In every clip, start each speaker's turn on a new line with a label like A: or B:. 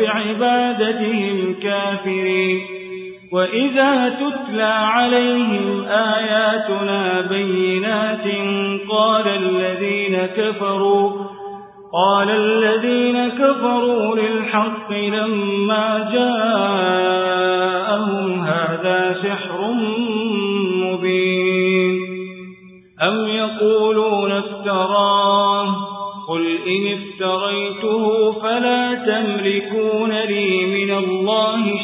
A: بعبادتهم كافرين وإذا تتلى عليهم آياتنا بينات قال الذين كفروا قال الذين كفروا للحق لما جاءوا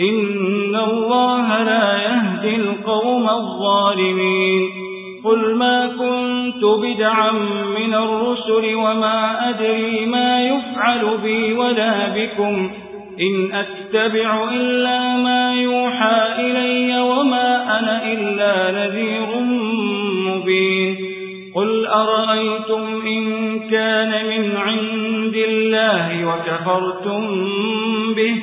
A: إن الله لا يهدي القوم الظالمين قل ما كنت بدعا من الرسل وما أدري ما يفعل بي ولا بكم إن أتبع إلا ما يوحى إلي وما أنا إلا نذير مبين قل أرأيتم إن كان من عند الله وكفرتم به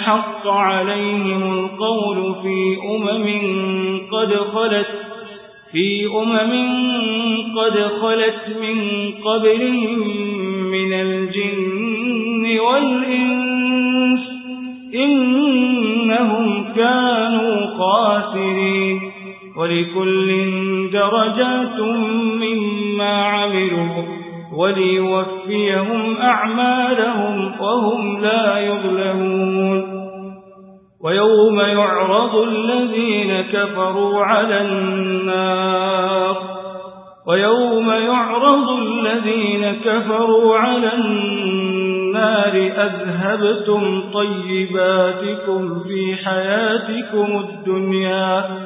A: حق عليهم القول في أمم قد خلت في أمم قد خلت من قبلهم من الجن والإنس إنهم كانوا خاسرين ولكل درجات مما عملوا وليوفيهم أعمالهم وهم لا يظلمون ويوم يعرض الذين كفروا على النار ويوم يعرض الذين كفروا على النار أذهبتم طيباتكم في حياتكم الدنيا أذهبتم طيباتكم في حياتكم الدنيا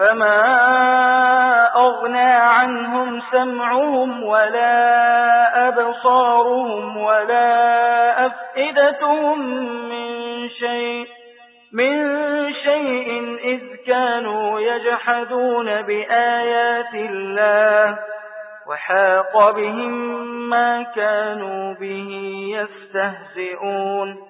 A: فما أغنى عنهم سمعهم ولا أبصارهم ولا أفئدتهم من شيء من شيء إذ كانوا يجحدون بآيات الله وحاق بهم ما كانوا به يستهزئون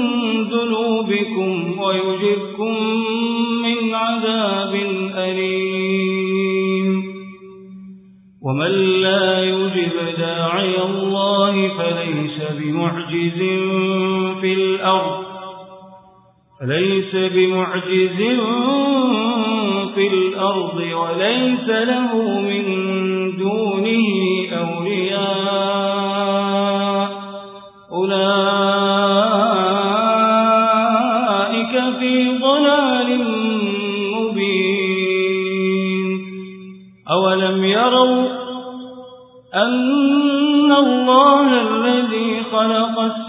A: قلوبكم ويجركم من عذاب أليم ومن لا يجب داعي الله فليس بمعجز في الأرض فليس بمعجز في الأرض وليس له من دونه أولياء أولئك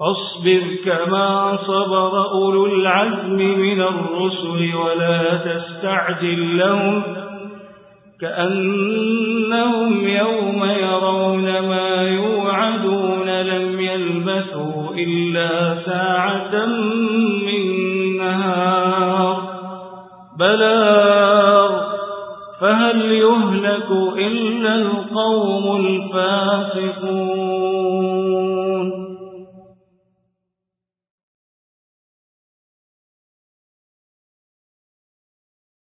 A: فاصبر كما صبر أولو العزم من الرسل ولا تستعجل لهم كأنهم يوم